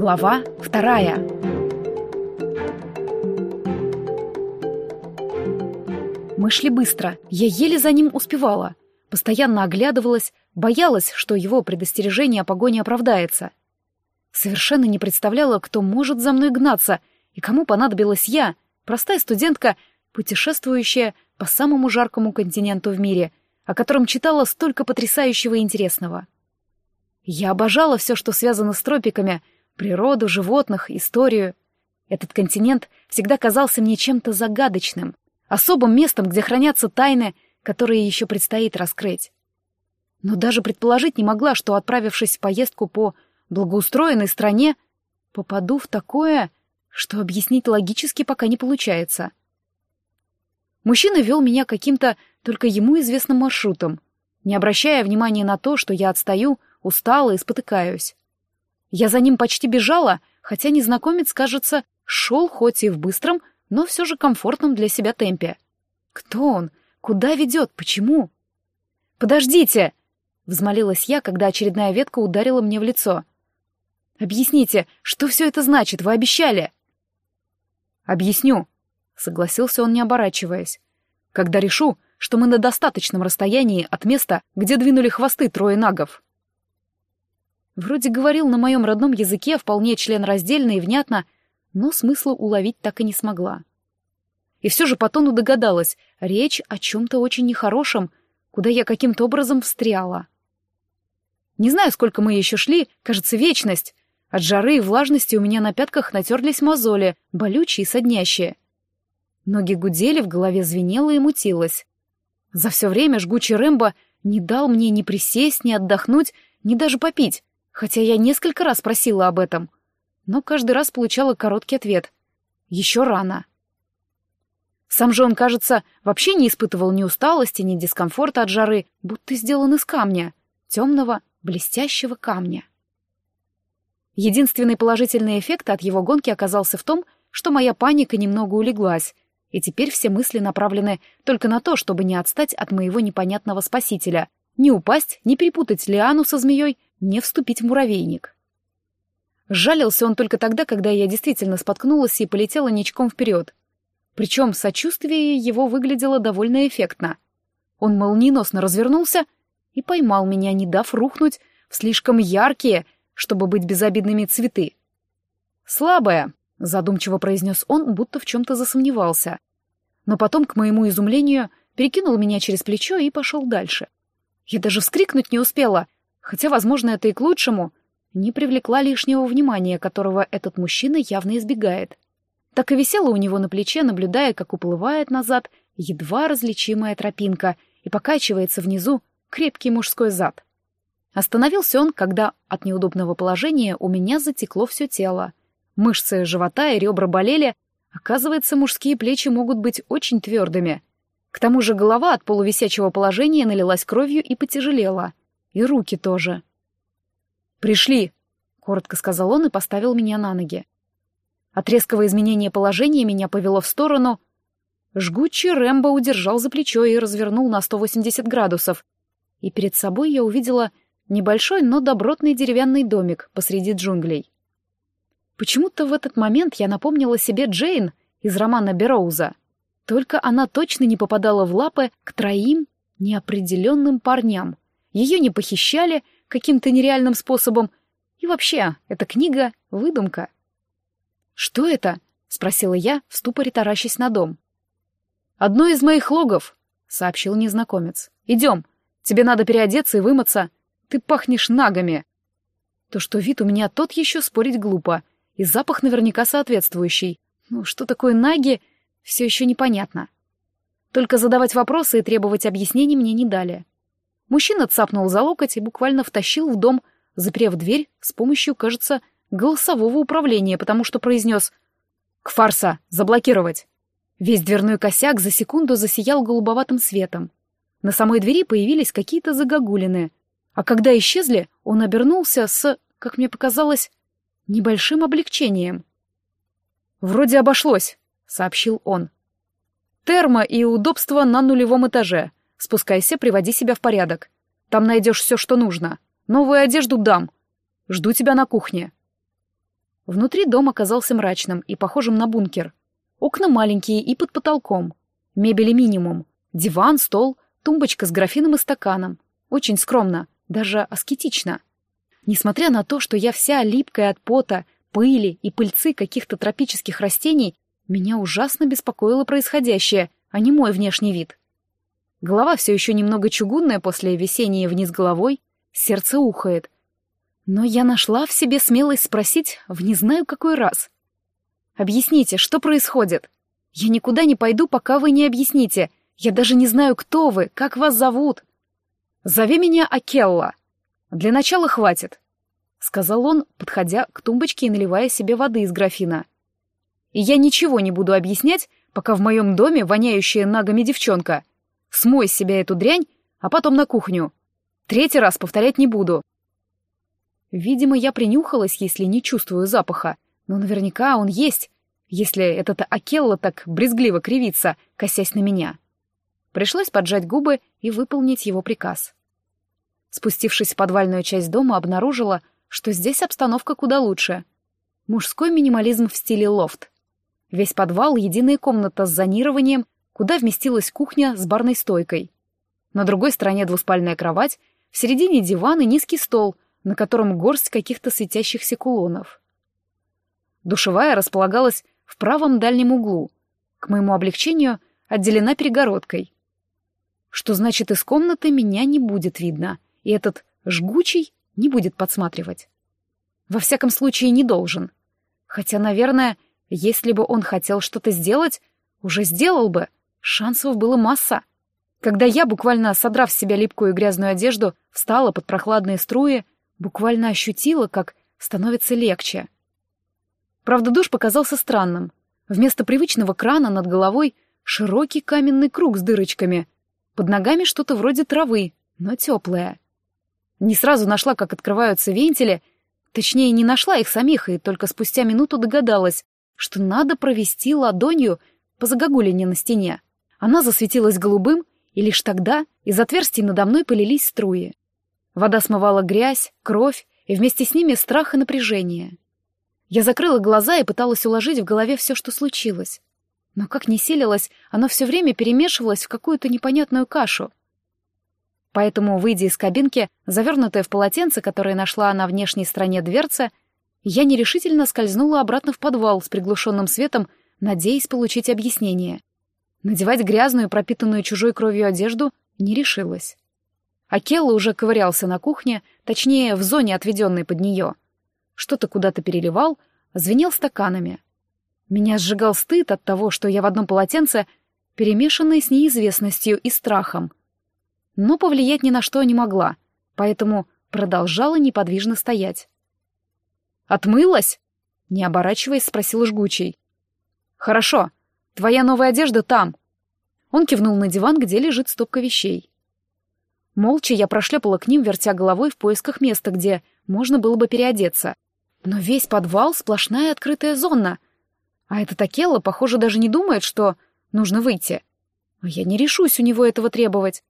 Глава вторая. Мы шли быстро, я еле за ним успевала. Постоянно оглядывалась, боялась, что его предостережение о погоне оправдается. Совершенно не представляла, кто может за мной гнаться и кому понадобилась я, простая студентка, путешествующая по самому жаркому континенту в мире, о котором читала столько потрясающего и интересного. Я обожала все, что связано с тропиками, природу, животных, историю. Этот континент всегда казался мне чем-то загадочным, особым местом, где хранятся тайны, которые еще предстоит раскрыть. Но даже предположить не могла, что, отправившись в поездку по благоустроенной стране, попаду в такое, что объяснить логически пока не получается. Мужчина вел меня каким-то только ему известным маршрутом, не обращая внимания на то, что я отстаю, устала и спотыкаюсь. Я за ним почти бежала, хотя незнакомец, кажется, шел хоть и в быстром, но все же комфортном для себя темпе. Кто он? Куда ведет? Почему? «Подождите!» — взмолилась я, когда очередная ветка ударила мне в лицо. «Объясните, что все это значит? Вы обещали!» «Объясню», — согласился он, не оборачиваясь. «Когда решу, что мы на достаточном расстоянии от места, где двинули хвосты трое нагов». Вроде говорил на моем родном языке, вполне членраздельно и внятно, но смысла уловить так и не смогла. И все же по тону догадалась, речь о чем-то очень нехорошем, куда я каким-то образом встряла. Не знаю, сколько мы еще шли, кажется, вечность. От жары и влажности у меня на пятках натерлись мозоли, болючие и соднящие. Ноги гудели, в голове звенело и мутилось. За все время жгучий Рэмбо не дал мне ни присесть, ни отдохнуть, ни даже попить, хотя я несколько раз просила об этом. Но каждый раз получала короткий ответ. Еще рано. Сам же он, кажется, вообще не испытывал ни усталости, ни дискомфорта от жары, будто сделан из камня, темного, блестящего камня. Единственный положительный эффект от его гонки оказался в том, что моя паника немного улеглась, и теперь все мысли направлены только на то, чтобы не отстать от моего непонятного спасителя, не упасть, не перепутать лиану со змеей, не вступить в муравейник. Жалился он только тогда, когда я действительно споткнулась и полетела ничком вперед. Причем сочувствие его выглядело довольно эффектно. Он молниеносно развернулся и поймал меня, не дав рухнуть в слишком яркие, чтобы быть безобидными цветы. «Слабая», — задумчиво произнес он, будто в чем-то засомневался. Но потом, к моему изумлению, перекинул меня через плечо и пошел дальше. Я даже вскрикнуть не успела, хотя, возможно, это и к лучшему, не привлекла лишнего внимания, которого этот мужчина явно избегает так и висела у него на плече, наблюдая, как уплывает назад едва различимая тропинка и покачивается внизу крепкий мужской зад. Остановился он, когда от неудобного положения у меня затекло все тело. Мышцы живота и ребра болели, оказывается, мужские плечи могут быть очень твердыми. К тому же голова от полувисячего положения налилась кровью и потяжелела. И руки тоже. «Пришли», — коротко сказал он и поставил меня на ноги. От резкого изменения положения меня повело в сторону. Жгучий Рэмбо удержал за плечо и развернул на 180 градусов. И перед собой я увидела небольшой, но добротный деревянный домик посреди джунглей. Почему-то в этот момент я напомнила себе Джейн из романа Бероуза. Только она точно не попадала в лапы к троим неопределенным парням. Ее не похищали каким-то нереальным способом. И вообще, эта книга — выдумка. «Что это?» — спросила я, в ступоре таращась на дом. «Одно из моих логов», — сообщил незнакомец. «Идем. Тебе надо переодеться и вымыться. Ты пахнешь нагами». То, что вид у меня тот еще спорить глупо, и запах наверняка соответствующий. Ну, что такое наги, все еще непонятно. Только задавать вопросы и требовать объяснений мне не дали. Мужчина цапнул за локоть и буквально втащил в дом, заперев дверь с помощью, кажется, голосового управления, потому что произнес «Кфарса! Заблокировать!». Весь дверной косяк за секунду засиял голубоватым светом. На самой двери появились какие-то загогулины, а когда исчезли, он обернулся с, как мне показалось, небольшим облегчением. «Вроде обошлось», — сообщил он. «Термо и удобство на нулевом этаже. Спускайся, приводи себя в порядок. Там найдешь все, что нужно. Новую одежду дам. Жду тебя на кухне». Внутри дом оказался мрачным и похожим на бункер. Окна маленькие и под потолком. Мебели минимум. Диван, стол, тумбочка с графином и стаканом. Очень скромно, даже аскетично. Несмотря на то, что я вся липкая от пота, пыли и пыльцы каких-то тропических растений, меня ужасно беспокоило происходящее, а не мой внешний вид. Голова все еще немного чугунная после весения вниз головой, сердце ухает. Но я нашла в себе смелость спросить в не знаю какой раз. «Объясните, что происходит? Я никуда не пойду, пока вы не объясните. Я даже не знаю, кто вы, как вас зовут». «Зови меня Акелла. Для начала хватит», — сказал он, подходя к тумбочке и наливая себе воды из графина. «И я ничего не буду объяснять, пока в моем доме воняющая нагами девчонка — Смой с себя эту дрянь, а потом на кухню. Третий раз повторять не буду. Видимо, я принюхалась, если не чувствую запаха. Но наверняка он есть, если этот Акелла так брезгливо кривится, косясь на меня. Пришлось поджать губы и выполнить его приказ. Спустившись в подвальную часть дома, обнаружила, что здесь обстановка куда лучше. Мужской минимализм в стиле лофт. Весь подвал — единая комната с зонированием куда вместилась кухня с барной стойкой. На другой стороне двуспальная кровать, в середине диван и низкий стол, на котором горсть каких-то светящихся кулонов. Душевая располагалась в правом дальнем углу, к моему облегчению отделена перегородкой. Что значит, из комнаты меня не будет видно, и этот жгучий не будет подсматривать. Во всяком случае, не должен. Хотя, наверное, если бы он хотел что-то сделать, уже сделал бы — Шансов было масса. Когда я, буквально содрав с себя липкую и грязную одежду, встала под прохладные струи, буквально ощутила, как становится легче. Правда, душ показался странным. Вместо привычного крана над головой широкий каменный круг с дырочками. Под ногами что-то вроде травы, но теплое. Не сразу нашла, как открываются вентили, точнее, не нашла их самих, и только спустя минуту догадалась, что надо провести ладонью по загогулине на стене. Она засветилась голубым, и лишь тогда из отверстий надо мной полились струи. Вода смывала грязь, кровь, и вместе с ними страх и напряжение. Я закрыла глаза и пыталась уложить в голове все, что случилось. Но как ни селилось, оно все время перемешивалось в какую-то непонятную кашу. Поэтому, выйдя из кабинки, завернутая в полотенце, которое нашла на внешней стороне дверцы, я нерешительно скользнула обратно в подвал с приглушенным светом, надеясь получить объяснение. Надевать грязную, пропитанную чужой кровью одежду не решилась. Акелла уже ковырялся на кухне, точнее, в зоне, отведенной под нее. Что-то куда-то переливал, звенел стаканами. Меня сжигал стыд от того, что я в одном полотенце, перемешанной с неизвестностью и страхом. Но повлиять ни на что не могла, поэтому продолжала неподвижно стоять. «Отмылась?» — не оборачиваясь, спросил жгучий. «Хорошо», Твоя новая одежда там!» Он кивнул на диван, где лежит стопка вещей. Молча я прошлепала к ним, вертя головой в поисках места, где можно было бы переодеться. Но весь подвал — сплошная открытая зона. А эта Такелла, похоже, даже не думает, что нужно выйти. Но я не решусь у него этого требовать.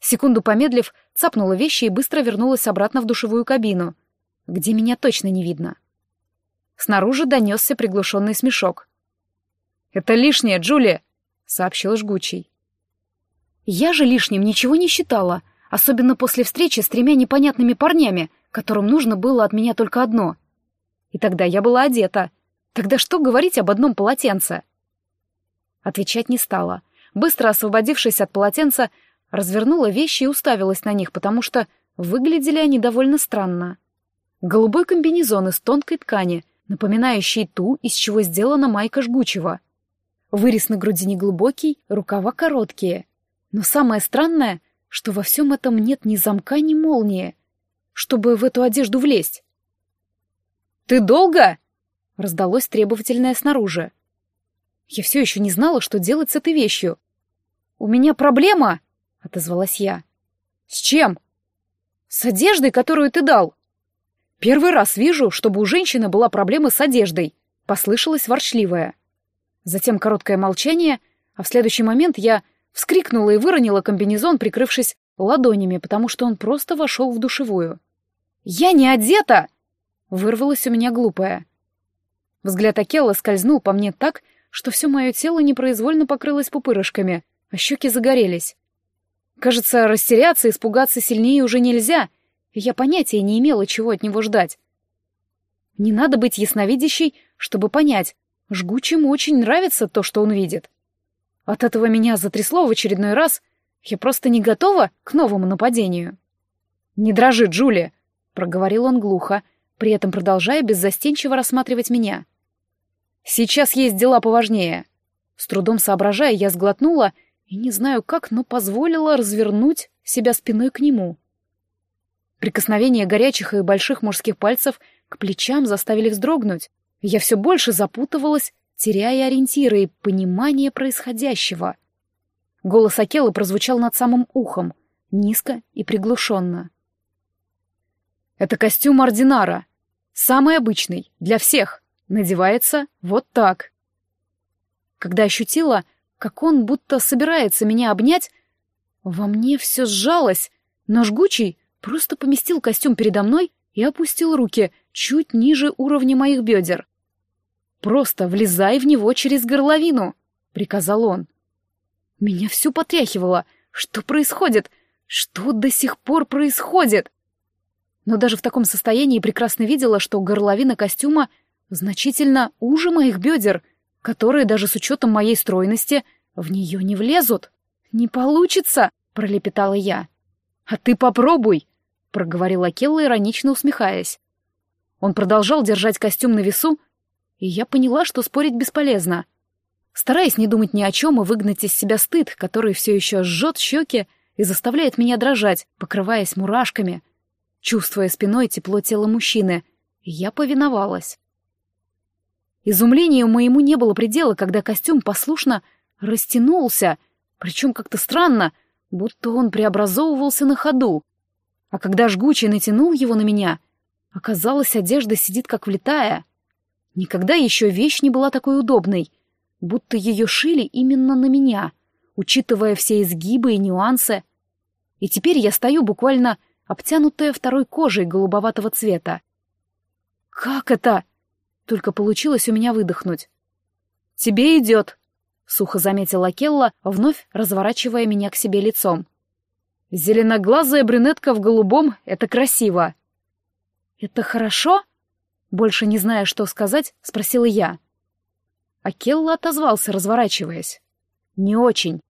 Секунду помедлив, цапнула вещи и быстро вернулась обратно в душевую кабину, где меня точно не видно. Снаружи донесся приглушенный смешок. «Это лишнее, Джулия!» — сообщил жгучий. Я же лишним ничего не считала, особенно после встречи с тремя непонятными парнями, которым нужно было от меня только одно. И тогда я была одета. Тогда что говорить об одном полотенце? Отвечать не стала. Быстро освободившись от полотенца, развернула вещи и уставилась на них, потому что выглядели они довольно странно. Голубой комбинезон из тонкой ткани, напоминающий ту, из чего сделана майка жгучего — Вырез на груди неглубокий, рукава короткие. Но самое странное, что во всем этом нет ни замка, ни молнии, чтобы в эту одежду влезть. «Ты долго?» — раздалось требовательное снаружи. Я все еще не знала, что делать с этой вещью. «У меня проблема!» — отозвалась я. «С чем?» «С одеждой, которую ты дал». «Первый раз вижу, чтобы у женщины была проблема с одеждой», — послышалось ворчливое. Затем короткое молчание, а в следующий момент я вскрикнула и выронила комбинезон, прикрывшись ладонями, потому что он просто вошел в душевую. «Я не одета!» — вырвалось у меня глупое. Взгляд Акелла скользнул по мне так, что все мое тело непроизвольно покрылось пупырышками, а щеки загорелись. Кажется, растеряться и испугаться сильнее уже нельзя, и я понятия не имела, чего от него ждать. Не надо быть ясновидящей, чтобы понять, жгучему очень нравится то, что он видит. От этого меня затрясло в очередной раз, я просто не готова к новому нападению. «Не дрожи, Джулия!» — проговорил он глухо, при этом продолжая беззастенчиво рассматривать меня. «Сейчас есть дела поважнее». С трудом соображая, я сглотнула и не знаю как, но позволила развернуть себя спиной к нему. Прикосновение горячих и больших мужских пальцев к плечам заставили вздрогнуть. Я все больше запутывалась, теряя ориентиры и понимание происходящего. Голос Акелы прозвучал над самым ухом, низко и приглушенно. «Это костюм ординара. Самый обычный, для всех. Надевается вот так». Когда ощутила, как он будто собирается меня обнять, во мне все сжалось, но жгучий просто поместил костюм передо мной и опустил руки чуть ниже уровня моих бедер. «Просто влезай в него через горловину», — приказал он. Меня всю потряхивало. Что происходит? Что до сих пор происходит? Но даже в таком состоянии прекрасно видела, что горловина костюма значительно уже моих бедер, которые даже с учетом моей стройности в нее не влезут. «Не получится!» — пролепетала я. «А ты попробуй!» — проговорила Келла, иронично усмехаясь. Он продолжал держать костюм на весу, и я поняла, что спорить бесполезно. Стараясь не думать ни о чем и выгнать из себя стыд, который все еще жжет щеки и заставляет меня дрожать, покрываясь мурашками, чувствуя спиной тепло тела мужчины, я повиновалась. Изумлению моему не было предела, когда костюм послушно растянулся, причем как-то странно, будто он преобразовывался на ходу. А когда жгучий натянул его на меня, оказалось, одежда сидит как влитая. Никогда еще вещь не была такой удобной, будто ее шили именно на меня, учитывая все изгибы и нюансы. И теперь я стою буквально обтянутая второй кожей голубоватого цвета. «Как это?» — только получилось у меня выдохнуть. «Тебе идет», — сухо заметила Келла, вновь разворачивая меня к себе лицом. «Зеленоглазая брюнетка в голубом — это красиво». «Это хорошо?» Больше не зная, что сказать, спросила я. Акелла отозвался, разворачиваясь. «Не очень.